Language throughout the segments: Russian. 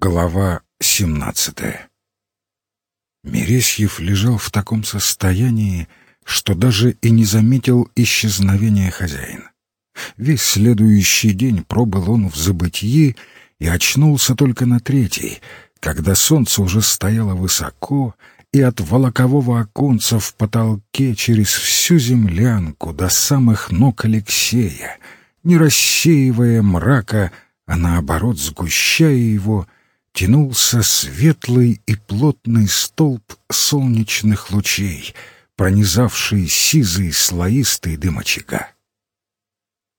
Глава семнадцатая Мересьев лежал в таком состоянии, что даже и не заметил исчезновения хозяина. Весь следующий день пробыл он в забытии и очнулся только на третий, когда солнце уже стояло высоко, и от волокового оконца в потолке через всю землянку до самых ног Алексея, не рассеивая мрака, а наоборот сгущая его, тянулся светлый и плотный столб солнечных лучей, пронизавший сизый слоистый дым очага.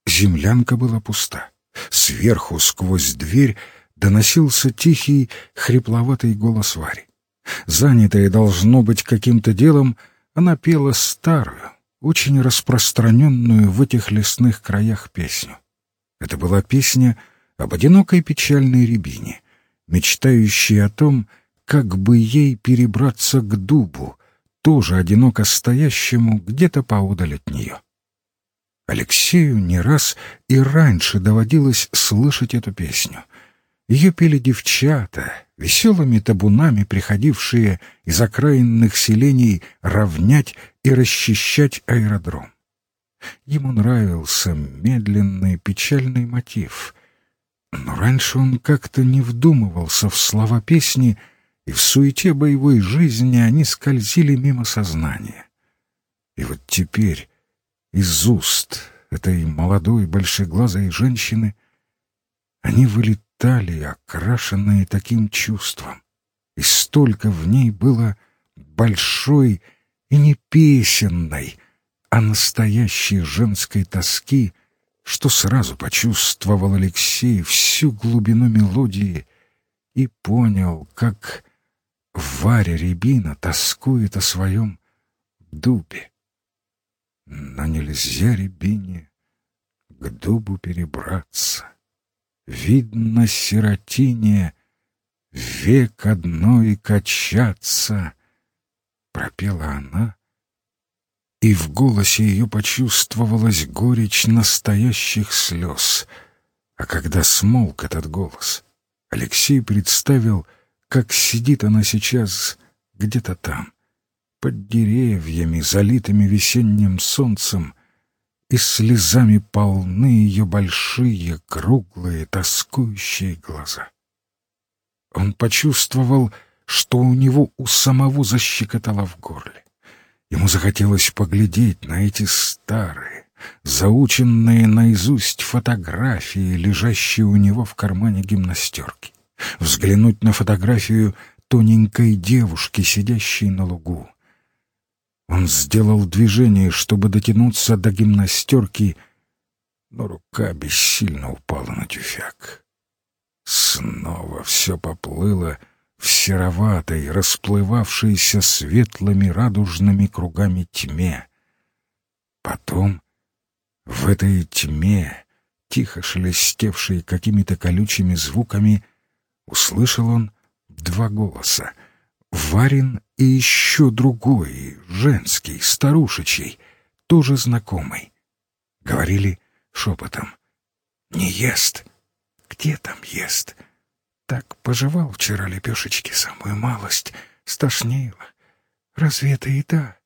Землянка была пуста. Сверху, сквозь дверь, доносился тихий, хрипловатый голос Вари. Занятая, должно быть, каким-то делом, она пела старую, очень распространенную в этих лесных краях песню. Это была песня об одинокой печальной рябине, мечтающей о том, как бы ей перебраться к дубу, тоже одиноко стоящему где-то поодаль от нее. Алексею не раз и раньше доводилось слышать эту песню. Ее пели девчата, веселыми табунами приходившие из окраинных селений равнять и расчищать аэродром. Ему нравился медленный печальный мотив, но раньше он как-то не вдумывался в слова песни, и в суете боевой жизни они скользили мимо сознания. И вот теперь из уст этой молодой большеглазой женщины они вылетали, окрашенные таким чувством, и столько в ней было большой и не песенной, а настоящей женской тоски, что сразу почувствовал Алексей всю глубину мелодии и понял, как Варя Рябина тоскует о своем дубе. Но нельзя рябине к дубу перебраться. Видно сиротине век одной качаться, пропела она, и в голосе ее почувствовалась горечь настоящих слез. А когда смолк этот голос, Алексей представил, как сидит она сейчас где-то там, под деревьями, залитыми весенним солнцем, и слезами полны ее большие, круглые, тоскующие глаза. Он почувствовал, что у него у самого защекотало в горле. Ему захотелось поглядеть на эти старые, заученные наизусть фотографии, лежащие у него в кармане гимнастерки. Взглянуть на фотографию тоненькой девушки, сидящей на лугу, он сделал движение, чтобы дотянуться до гимнастерки, но рука бессильно упала на тюфяк. Снова все поплыло в сероватой, расплывавшейся светлыми радужными кругами тьме. Потом в этой тьме, тихо шелестевшей какими-то колючими звуками, услышал он два голоса — Варин и еще другой, женский, старушечий, тоже знакомый. Говорили шепотом. «Не ест. Где там ест? Так пожевал вчера лепешечки самую малость, стошнило. Разве это еда?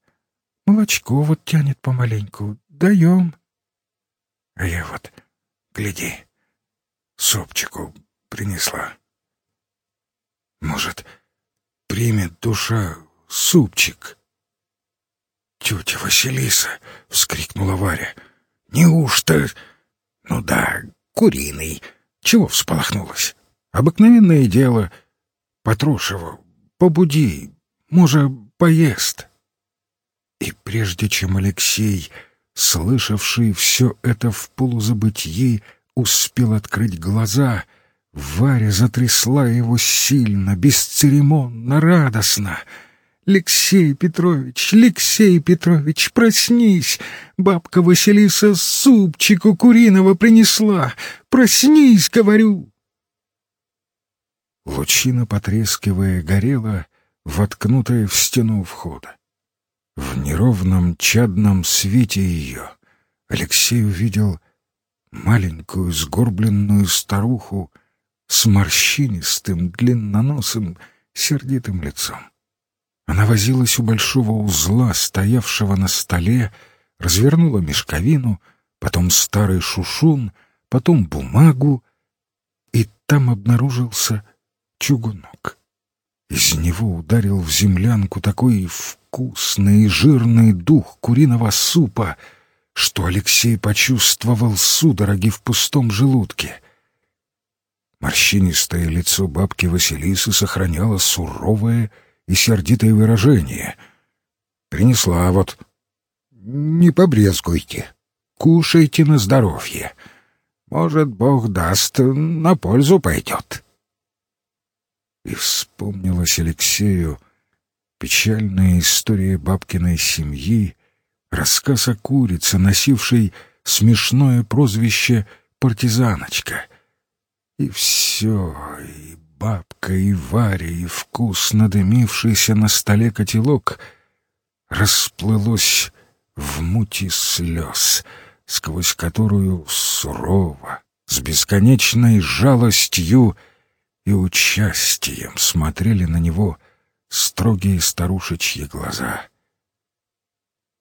Молочко вот тянет помаленьку. Даем». А я вот, гляди, супчику принесла. Может, примет душа супчик. «Тетя Василиса!» — вскрикнула Варя. «Неужто...» «Ну да, куриный. Чего всполохнулась? Обыкновенное дело. Патрушева, побуди, может, поест». И прежде чем Алексей, слышавший все это в полузабытии, успел открыть глаза — Варя затрясла его сильно, бесцеремонно, радостно. «Алексей Петрович, Алексей Петрович, проснись! Бабка Василиса супчику куриного принесла! Проснись, говорю!» Лучина, потрескивая, горела, воткнутая в стену входа. В неровном чадном свете ее Алексей увидел маленькую сгорбленную старуху с морщинистым, длинноносым, сердитым лицом. Она возилась у большого узла, стоявшего на столе, развернула мешковину, потом старый шушун, потом бумагу, и там обнаружился чугунок. Из него ударил в землянку такой вкусный и жирный дух куриного супа, что Алексей почувствовал судороги в пустом желудке. Морщинистое лицо бабки Василисы сохраняло суровое и сердитое выражение. «Принесла вот. Не побрезгуйте. Кушайте на здоровье. Может, Бог даст, на пользу пойдет». И вспомнилась Алексею печальная история бабкиной семьи, рассказ о курице, носившей смешное прозвище «партизаночка». И все, и бабка, и Варя, и вкусно дымившийся на столе котелок расплылось в мути слез, сквозь которую сурово, с бесконечной жалостью и участием смотрели на него строгие старушечьи глаза.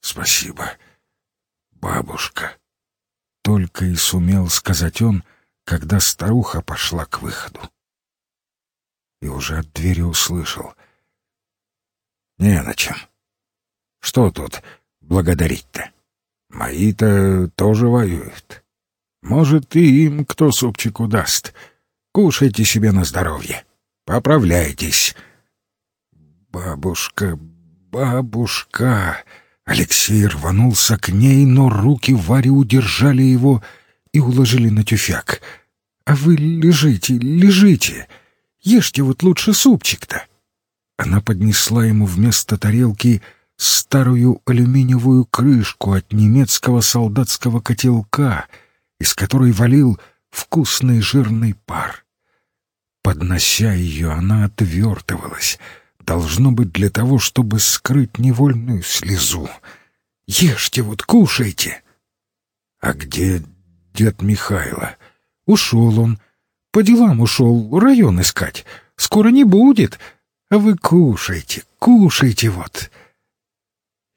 «Спасибо, бабушка», — только и сумел сказать он, когда старуха пошла к выходу и уже от двери услышал. «Не на чем. Что тут благодарить-то? Мои-то тоже воюют. Может, и им кто супчику даст. Кушайте себе на здоровье. Поправляйтесь». «Бабушка, бабушка!» Алексей рванулся к ней, но руки Вари удержали его и уложили на тюфяк. «А вы лежите, лежите!» Ешьте вот лучше супчик-то. Она поднесла ему вместо тарелки старую алюминиевую крышку от немецкого солдатского котелка, из которой валил вкусный жирный пар. Поднося ее, она отвертывалась, должно быть для того, чтобы скрыть невольную слезу. «Ешьте вот, кушайте!» «А где дед Михайло?» «Ушел он, по делам ушел район искать. Скоро не будет. А вы кушайте, кушайте вот.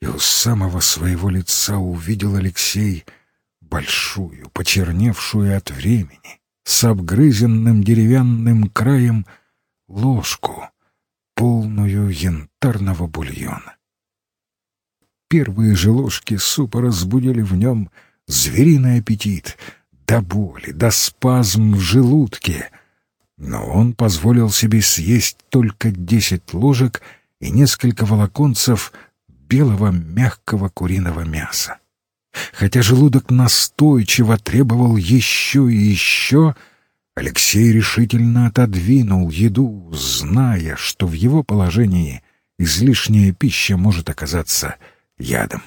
И у самого своего лица увидел Алексей большую, почерневшую от времени, с обгрызенным деревянным краем ложку, полную янтарного бульона. Первые же ложки супа разбудили в нем звериный аппетит — до боли, до спазм в желудке. Но он позволил себе съесть только десять ложек и несколько волоконцев белого мягкого куриного мяса. Хотя желудок настойчиво требовал еще и еще, Алексей решительно отодвинул еду, зная, что в его положении излишняя пища может оказаться ядом.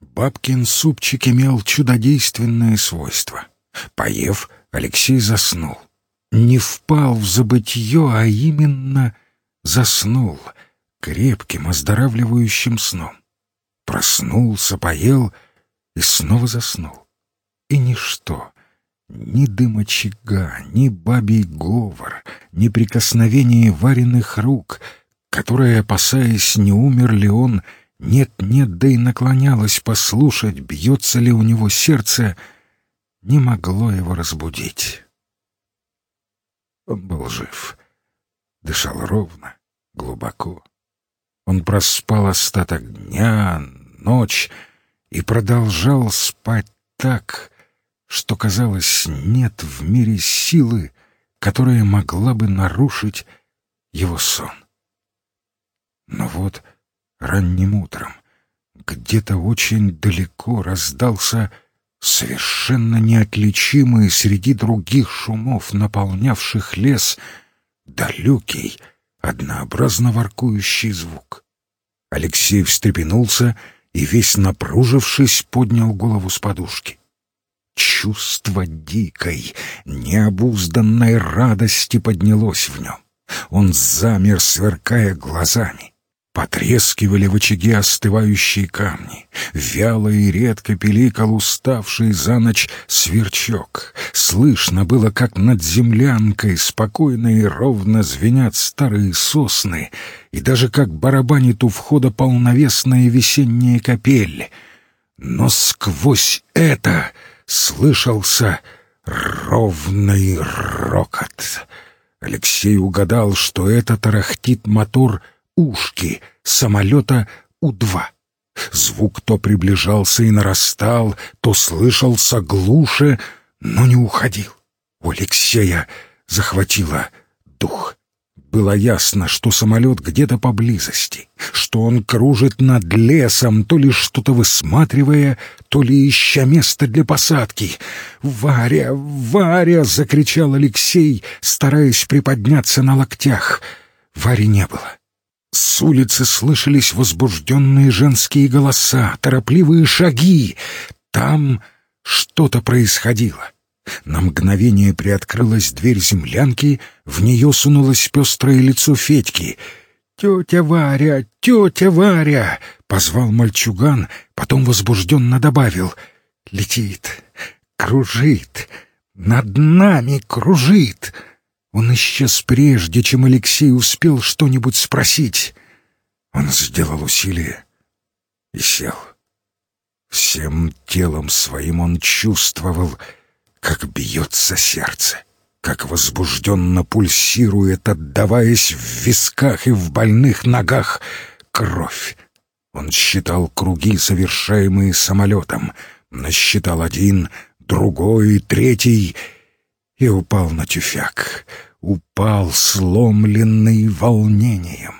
Бабкин супчик имел чудодейственное свойство. Поев, Алексей заснул. Не впал в забытье, а именно заснул крепким, оздоравливающим сном. Проснулся, поел и снова заснул. И ничто, ни дым очага, ни бабий говор, ни прикосновение вареных рук, которые, опасаясь, не умер ли он, — нет-нет, да и наклонялась послушать, бьется ли у него сердце, не могло его разбудить. Он был жив, дышал ровно, глубоко. Он проспал остаток дня, ночь и продолжал спать так, что, казалось, нет в мире силы, которая могла бы нарушить его сон. Но вот ранним утром. Где-то очень далеко раздался совершенно неотличимый среди других шумов, наполнявших лес, далекий, однообразно воркующий звук. Алексей встрепенулся и, весь напружившись, поднял голову с подушки. Чувство дикой, необузданной радости поднялось в нем. Он замер, сверкая глазами. Потрескивали в очаге остывающие камни. Вяло и редко пиликал уставший за ночь сверчок. Слышно было, как над землянкой спокойно и ровно звенят старые сосны, и даже как барабанит у входа полновесная весенняя капель. Но сквозь это слышался ровный рокот. Алексей угадал, что это тарахтит мотор ушки самолета У-2. Звук то приближался и нарастал, то слышался глуше, но не уходил. У Алексея захватило дух. Было ясно, что самолет где-то поблизости, что он кружит над лесом, то ли что-то высматривая, то ли ища место для посадки. «Варя! Варя!» — закричал Алексей, стараясь приподняться на локтях. Вари не было. С улицы слышались возбужденные женские голоса, торопливые шаги. Там что-то происходило. На мгновение приоткрылась дверь землянки, в нее сунулось пестрое лицо Федьки. «Тетя Варя! Тетя Варя!» — позвал мальчуган, потом возбужденно добавил. «Летит, кружит, над нами кружит!» Он исчез прежде, чем Алексей успел что-нибудь спросить. Он сделал усилие и сел. Всем телом своим он чувствовал, как бьется сердце, как возбужденно пульсирует, отдаваясь в висках и в больных ногах, кровь. Он считал круги, совершаемые самолетом, насчитал один, другой, третий — и упал на тюфяк. Упал, сломленный волнением.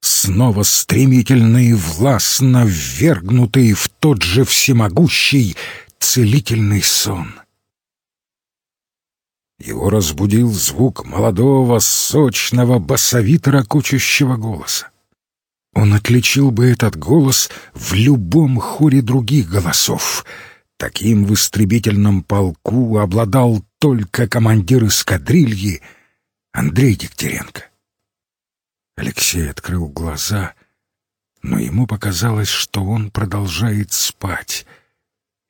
Снова стремительно и властно ввергнутый в тот же всемогущий целительный сон. Его разбудил звук молодого, сочного, басовито-ракочущего голоса. Он отличил бы этот голос в любом хоре других голосов — Таким в истребительном полку обладал только командир эскадрильи Андрей Дегтяренко. Алексей открыл глаза, но ему показалось, что он продолжает спать,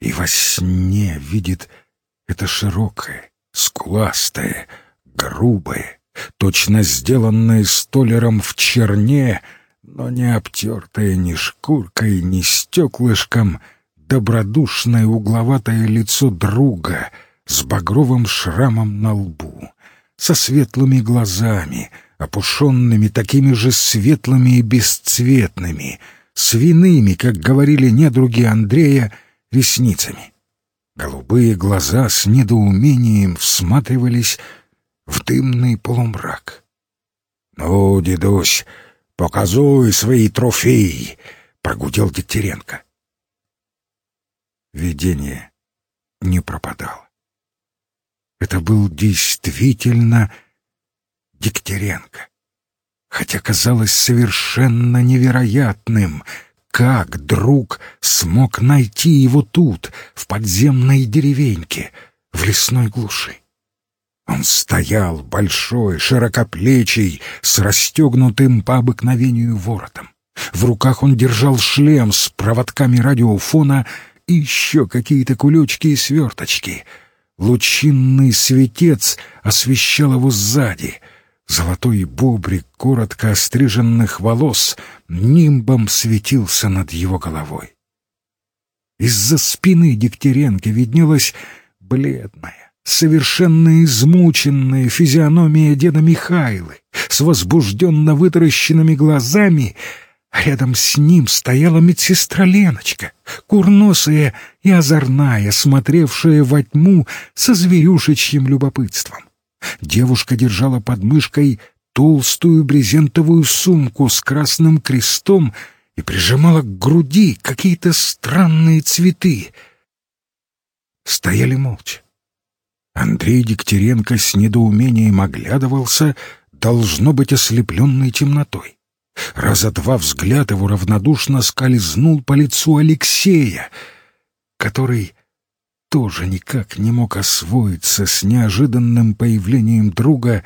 и во сне видит это широкое, скуластое, грубое, точно сделанное столером в черне, но не обтертое ни шкуркой, ни стеклышком — добродушное угловатое лицо друга с багровым шрамом на лбу, со светлыми глазами, опушенными такими же светлыми и бесцветными, свиными, как говорили недруги Андрея, ресницами. Голубые глаза с недоумением всматривались в дымный полумрак. «Ну, дедусь, показуй свои трофеи!» — прогудел Дегтяренко видение не пропадало. Это был действительно Дегтяренко. Хотя казалось совершенно невероятным, как друг смог найти его тут, в подземной деревеньке, в лесной глуши. Он стоял большой, широкоплечий, с расстегнутым по обыкновению воротом. В руках он держал шлем с проводками радиофона и еще какие-то кулечки и сверточки. Лучинный светец освещал его сзади. Золотой бобрик коротко остриженных волос нимбом светился над его головой. Из-за спины Дегтяренко виднелась бледная, совершенно измученная физиономия деда Михайлы с возбужденно вытаращенными глазами — рядом с ним стояла медсестра Леночка, курносая и озорная, смотревшая во тьму со зверюшечьим любопытством. Девушка держала под мышкой толстую брезентовую сумку с красным крестом и прижимала к груди какие-то странные цветы. Стояли молча. Андрей Дегтяренко с недоумением оглядывался, должно быть ослепленный темнотой. Раза два взгляд его равнодушно скользнул по лицу Алексея, который тоже никак не мог освоиться с неожиданным появлением друга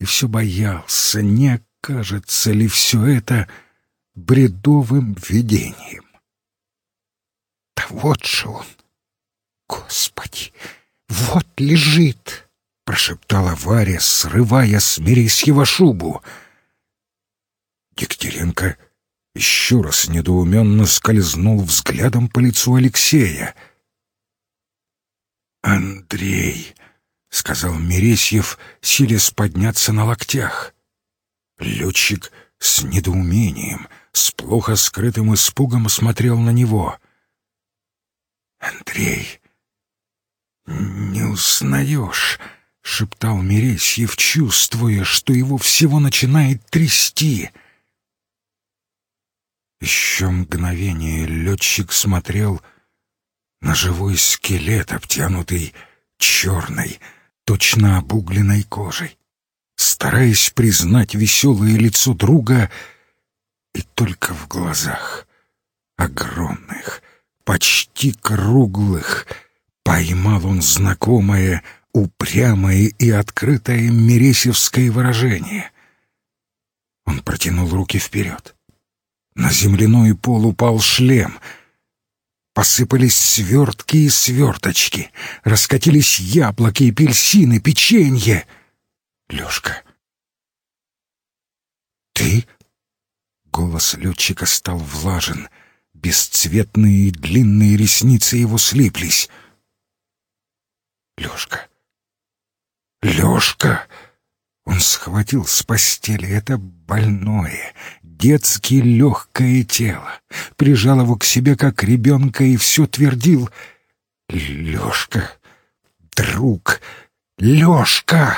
и все боялся, не окажется ли все это бредовым видением. Да вот же он! Господи, вот лежит! прошептала Варя, срывая с Мересьева шубу. Дегтяренко еще раз недоуменно скользнул взглядом по лицу Алексея. «Андрей», — сказал Мересьев, силясь подняться на локтях. Летчик с недоумением, с плохо скрытым испугом смотрел на него. «Андрей, не узнаешь», — шептал Мересьев, чувствуя, что его всего начинает трясти. Еще мгновение летчик смотрел на живой скелет, обтянутый черной, точно обугленной кожей, стараясь признать веселое лицо друга, и только в глазах огромных, почти круглых, поймал он знакомое, упрямое и открытое мересевское выражение. Он протянул руки вперед. На земляной пол упал шлем. Посыпались свертки и сверточки. Раскатились яблоки, апельсины, печенье. Лёшка. «Ты?» Голос летчика стал влажен. Бесцветные и длинные ресницы его слиплись. «Лёшка! Лёшка!» Он схватил с постели это больное, детски легкое тело, прижал его к себе как ребенка и все твердил «Лешка, друг, Лешка!»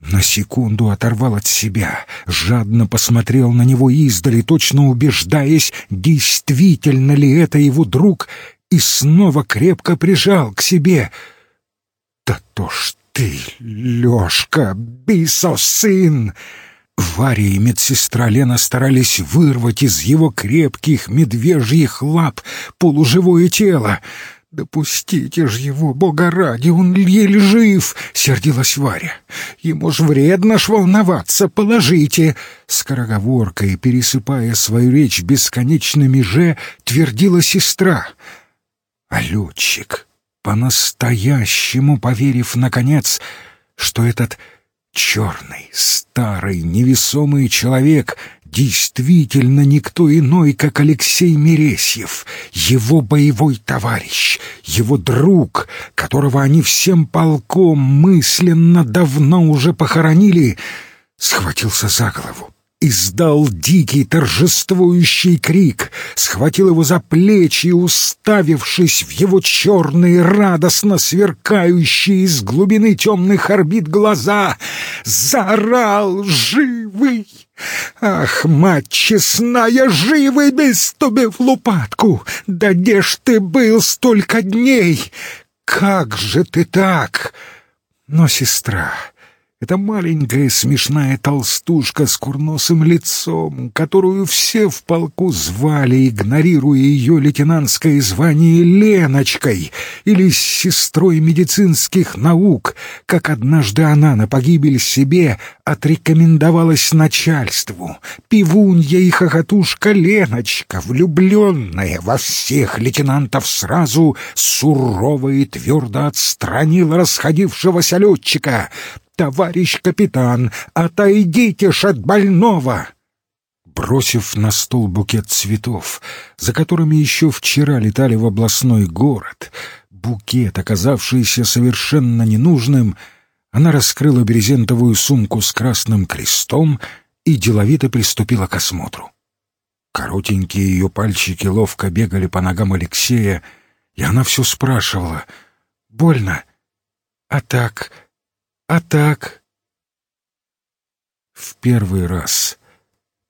На секунду оторвал от себя, жадно посмотрел на него издали, точно убеждаясь, действительно ли это его друг, и снова крепко прижал к себе. «Да то ж ты, Лешка, Бисо сын!» Варя и медсестра Лена старались вырвать из его крепких медвежьих лап полуживое тело. «Допустите ж его, бога ради, он еле жив!» — сердилась Варя. «Ему ж вредно ж волноваться, положите!» Скороговоркой, пересыпая свою речь бесконечными «же», твердила сестра. А летчик, по-настоящему поверив, наконец, что этот Черный, старый, невесомый человек действительно никто иной, как Алексей Мересьев, его боевой товарищ, его друг, которого они всем полком мысленно давно уже похоронили, схватился за голову издал дикий торжествующий крик, схватил его за плечи и, уставившись в его черные, радостно сверкающие из глубины темных орбит глаза, заорал «Живый!» «Ах, мать честная, живый без тебе в лопатку! Да где ж ты был столько дней? Как же ты так?» Но сестра это маленькая смешная толстушка с курносым лицом, которую все в полку звали, игнорируя ее лейтенантское звание Леночкой или сестрой медицинских наук, как однажды она на погибель себе отрекомендовалась начальству. Пивунья и хохотушка Леночка, влюбленная во всех лейтенантов сразу, сурово и твердо отстранила расходившегося летчика — «Товарищ капитан, отойдите ж от больного!» Бросив на стол букет цветов, за которыми еще вчера летали в областной город, букет, оказавшийся совершенно ненужным, она раскрыла брезентовую сумку с красным крестом и деловито приступила к осмотру. Коротенькие ее пальчики ловко бегали по ногам Алексея, и она все спрашивала. «Больно? А так? А так... В первый раз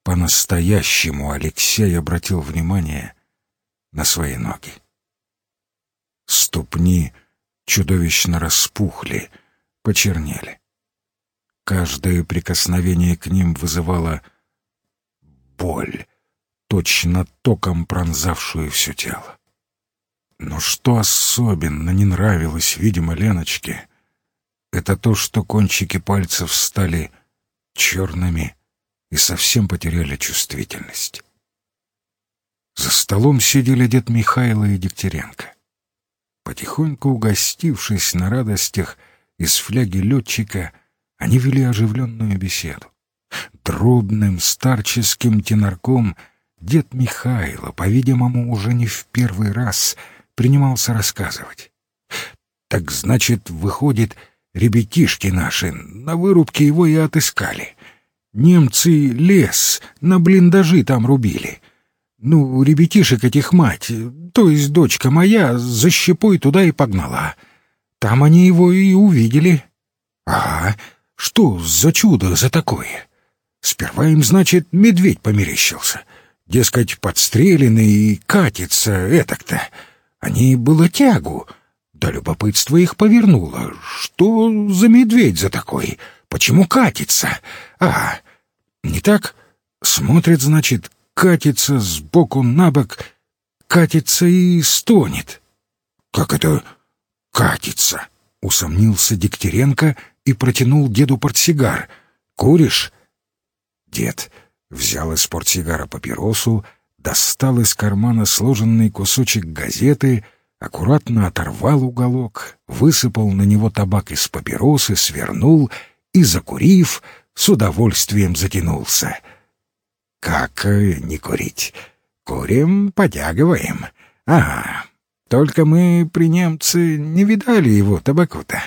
по-настоящему Алексей обратил внимание на свои ноги. Ступни чудовищно распухли, почернели. Каждое прикосновение к ним вызывало боль, точно током пронзавшую все тело. Но что особенно не нравилось, видимо, Леночке, это то, что кончики пальцев стали черными и совсем потеряли чувствительность. За столом сидели дед Михайло и Дегтяренко. Потихоньку угостившись на радостях из фляги летчика, они вели оживленную беседу. Дробным старческим тенорком дед Михайло, по-видимому, уже не в первый раз принимался рассказывать. «Так значит, выходит, ребятишки наши на вырубке его и отыскали. Немцы лес на блиндажи там рубили. Ну, ребятишек этих мать, то есть дочка моя, за щепой туда и погнала. Там они его и увидели. Ага, что за чудо за такое? Сперва им, значит, медведь померещился. Дескать, подстреленный и катится этак-то. Они было тягу. Да любопытство их повернуло. Что за медведь за такой? Почему катится? А, не так? Смотрит, значит, катится сбоку на бок, катится и стонет. Как это катится? Усомнился Дегтяренко и протянул деду портсигар. «Куришь?» Дед взял из портсигара папиросу, достал из кармана сложенный кусочек газеты, аккуратно оторвал уголок, высыпал на него табак из папиросы, свернул и, закурив, с удовольствием затянулся. «Как э, не курить? Курим, потягиваем. Ага, только мы при немце не видали его табаку-то.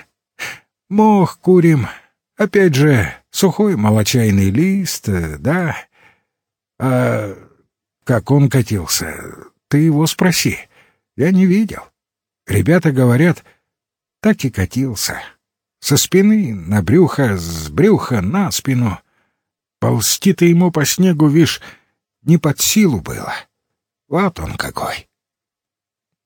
Мох курим. Опять же, сухой молочайный лист, да. А как он катился, ты его спроси. Я не видел. Ребята говорят, так и катился. Со спины на брюхо, с брюха на спину. Ползти-то ему по снегу, вишь, не под силу было. Вот он какой.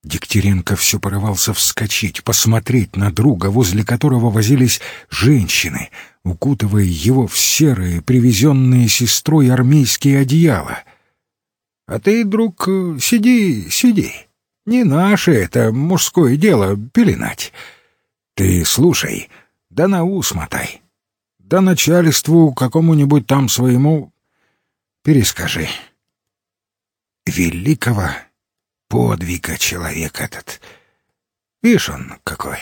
Дегтяренко все порывался вскочить, посмотреть на друга, возле которого возились женщины, укутывая его в серые, привезенные сестрой армейские одеяла. «А ты, друг, сиди, сиди. Не наше это мужское дело пеленать. Ты слушай, да на ус мотай. Да начальству какому-нибудь там своему перескажи. Великого подвига человек этот. Видишь он какой.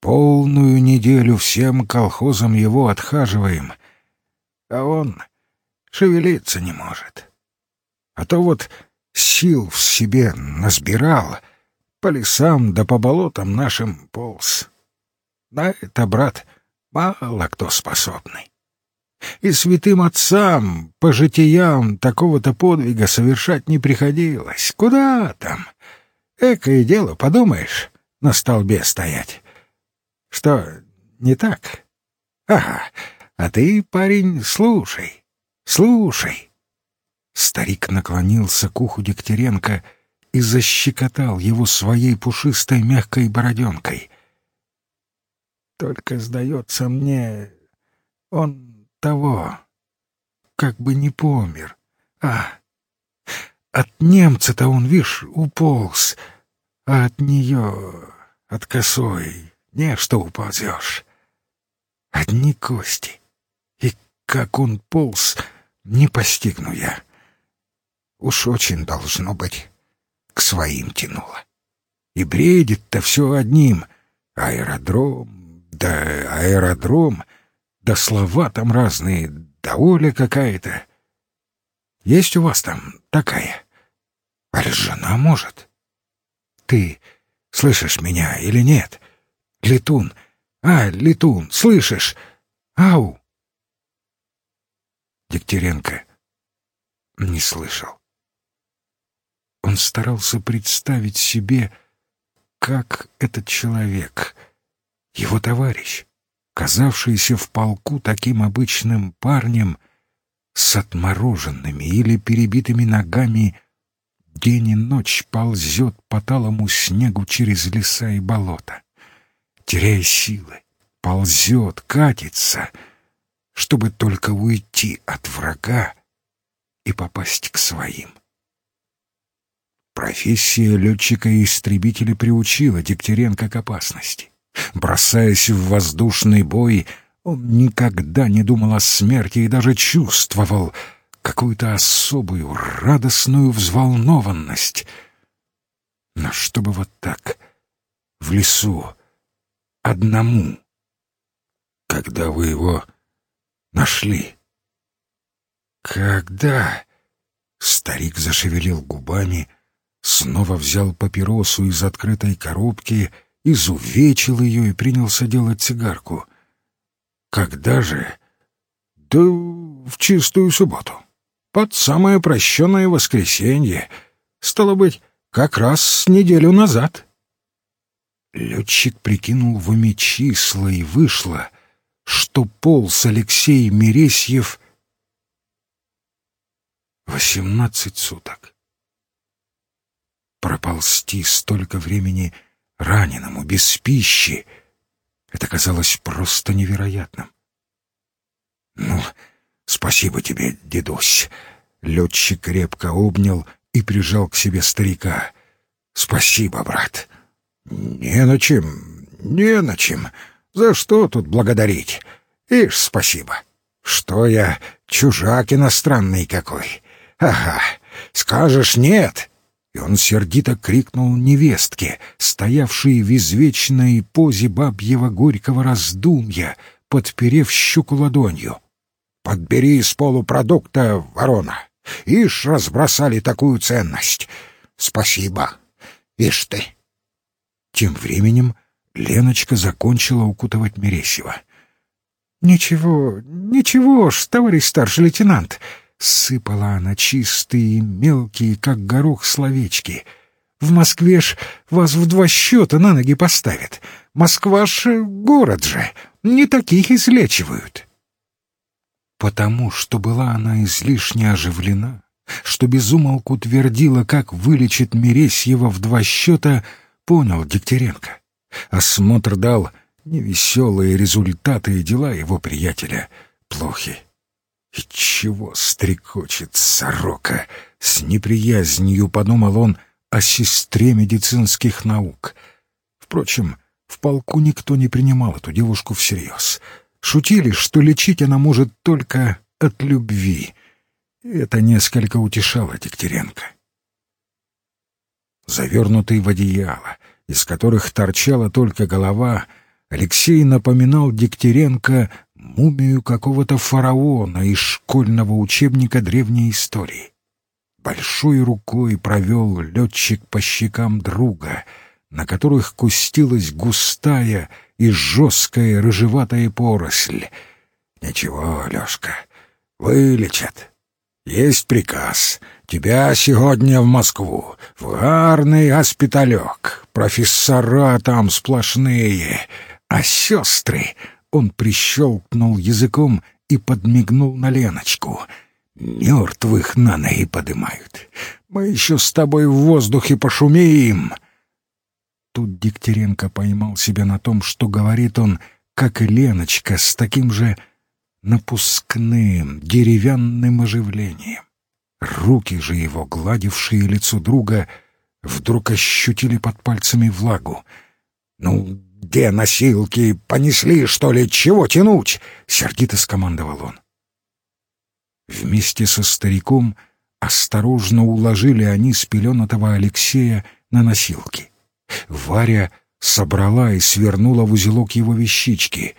Полную неделю всем колхозам его отхаживаем, а он шевелиться не может. А то вот сил в себе насбирал, по лесам да по болотам нашим полз. На это, брат, мало кто способный. И святым отцам, по житиям, такого-то подвига совершать не приходилось. Куда там? Экое дело, подумаешь, на столбе стоять. Что, не так? Ага, а ты, парень, слушай, слушай. Старик наклонился к уху Дегтяренко и защекотал его своей пушистой мягкой бороденкой. Только, сдается мне, он того, как бы не помер. А, от немца-то он, вишь, уполз, а от нее, от косой, не что уползешь. Одни кости. И как он полз, не постигну я. Уж очень должно быть, к своим тянуло. И бредит-то все одним. Аэродром, да аэродром — да слова там разные, да оля какая-то. Есть у вас там такая? Аль жена может? Ты слышишь меня или нет? Летун, а, Летун, слышишь? Ау! Дегтяренко не слышал. Он старался представить себе, как этот человек, его товарищ, казавшийся в полку таким обычным парнем, с отмороженными или перебитыми ногами, день и ночь ползет по талому снегу через леса и болота, теряя силы, ползет, катится, чтобы только уйти от врага и попасть к своим. Профессия летчика и истребителя приучила Дегтяренко к опасности. Бросаясь в воздушный бой, он никогда не думал о смерти и даже чувствовал, какую-то особую, радостную взволнованность. Но чтобы вот так, в лесу, одному, когда вы его нашли. Когда? Старик зашевелил губами, снова взял папиросу из открытой коробки, изувечил ее и принялся делать цигарку. Когда же? Да в чистую субботу. Под самое прощенное воскресенье. Стало быть, как раз неделю назад. Летчик прикинул в уме числа и вышло, что полз Алексей Мересьев восемнадцать суток. Проползти столько времени раненому, без пищи — это казалось просто невероятным. «Ну, спасибо тебе, дедусь!» Летчик крепко обнял и прижал к себе старика. «Спасибо, брат!» «Не на чем, не на чем. За что тут благодарить? Ишь, спасибо. Что я, чужак иностранный какой? Ага, скажешь нет, и он сердито крикнул невестке, стоявшей в извечной позе бабьего горького раздумья, подперев щеку ладонью. «Подбери из полупродукта, ворона! Ишь, разбросали такую ценность! Спасибо! Ишь ты!» Тем временем Леночка закончила укутывать Мересева. «Ничего, ничего ж, товарищ старший лейтенант!» Сыпала она чистые, мелкие, как горох, словечки. «В Москве ж вас в два счета на ноги поставят. Москва ж город же, не таких излечивают». Потому что была она излишне оживлена, что безумолку твердила, как вылечит Мересьева в два счета, понял Дегтяренко. Осмотр дал невеселые результаты и дела его приятеля плохи. И чего стрекочет сорока? С неприязнью подумал он о сестре медицинских наук. Впрочем, в полку никто не принимал эту девушку всерьез. Шутили, что лечить она может только от любви. Это несколько утешало Дегтяренко. Завернутый в одеяло, из которых торчала только голова, Алексей напоминал Дегтяренко мумию какого-то фараона из школьного учебника древней истории. Большой рукой провел летчик по щекам друга, на которых кустилась густая и жесткая рыжеватая поросль. «Ничего, Лешка, вылечат. Есть приказ. Тебя сегодня в Москву, в гарный госпиталек. Профессора там сплошные, а сестры он прищелкнул языком и подмигнул на Леночку. «Мертвых на ноги подымают. Мы еще с тобой в воздухе пошумеем!» Тут Дегтяренко поймал себя на том, что говорит он, как и Леночка, с таким же напускным, деревянным оживлением. Руки же его, гладившие лицо друга, вдруг ощутили под пальцами влагу. «Ну, где носилки? Понесли, что ли? Чего тянуть?» — сердито скомандовал он. Вместе со стариком осторожно уложили они спеленатого Алексея на носилки. Варя собрала и свернула в узелок его вещички.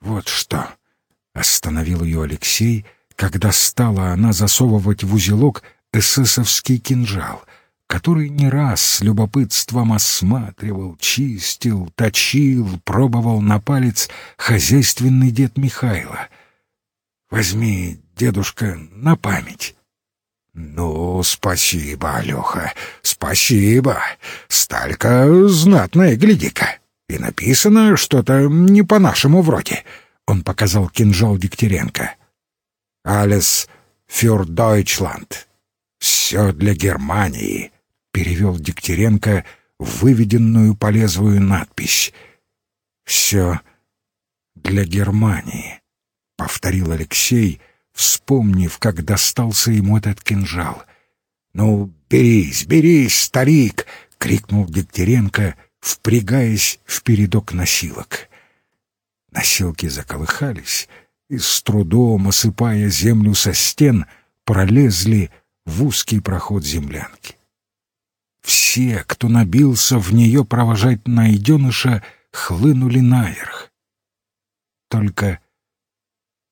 «Вот что!» — остановил ее Алексей, когда стала она засовывать в узелок эсэсовский кинжал — который не раз с любопытством осматривал, чистил, точил, пробовал на палец хозяйственный дед Михайло. «Возьми, дедушка, на память». «Ну, спасибо, Алёха, спасибо. Сталька знатная, гляди-ка. И написано что-то не по-нашему вроде». Он показал кинжал Дегтяренко. «Алес фюр Дойчланд. Все для Германии перевел Дегтяренко выведенную по надпись. «Все для Германии», — повторил Алексей, вспомнив, как достался ему этот кинжал. «Ну, берись, берись, старик!» — крикнул Дегтяренко, впрягаясь в передок носилок. Носилки заколыхались, и с трудом, осыпая землю со стен, пролезли в узкий проход землянки. Все, кто набился в нее провожать найденыша, хлынули наверх. Только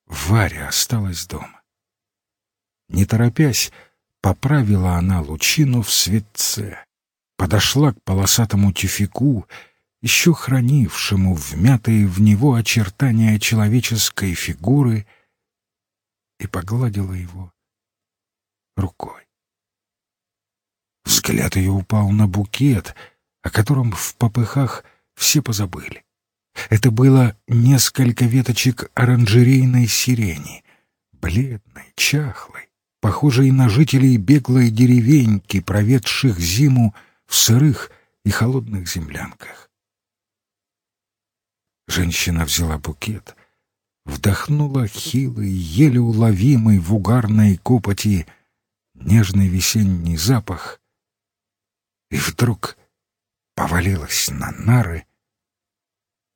Варя осталась дома. Не торопясь, поправила она лучину в светце, подошла к полосатому тюфику, еще хранившему вмятые в него очертания человеческой фигуры, и погладила его рукой. Взгляд ее упал на букет, о котором в попыхах все позабыли. Это было несколько веточек оранжерейной сирени, бледной, чахлой, похожей на жителей беглой деревеньки, проведших зиму в сырых и холодных землянках. Женщина взяла букет, вдохнула хилый, еле уловимый в угарной копоти нежный весенний запах и вдруг повалилась на нары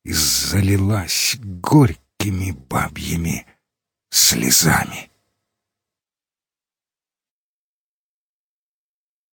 и залилась горькими бабьими слезами.